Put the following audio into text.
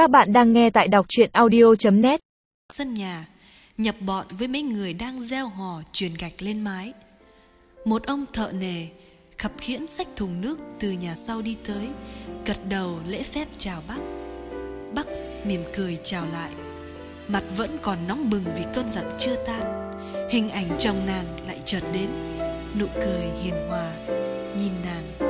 Các bạn đang nghe tại đọc chuyện audio.net sân nhà, nhập bọn với mấy người đang gieo hò truyền gạch lên mái. Một ông thợ nề, khập khiễng xách thùng nước từ nhà sau đi tới, gật đầu lễ phép chào bác. Bác mỉm cười chào lại, mặt vẫn còn nóng bừng vì cơn giận chưa tan. Hình ảnh chồng nàng lại chợt đến, nụ cười hiền hòa, nhìn nàng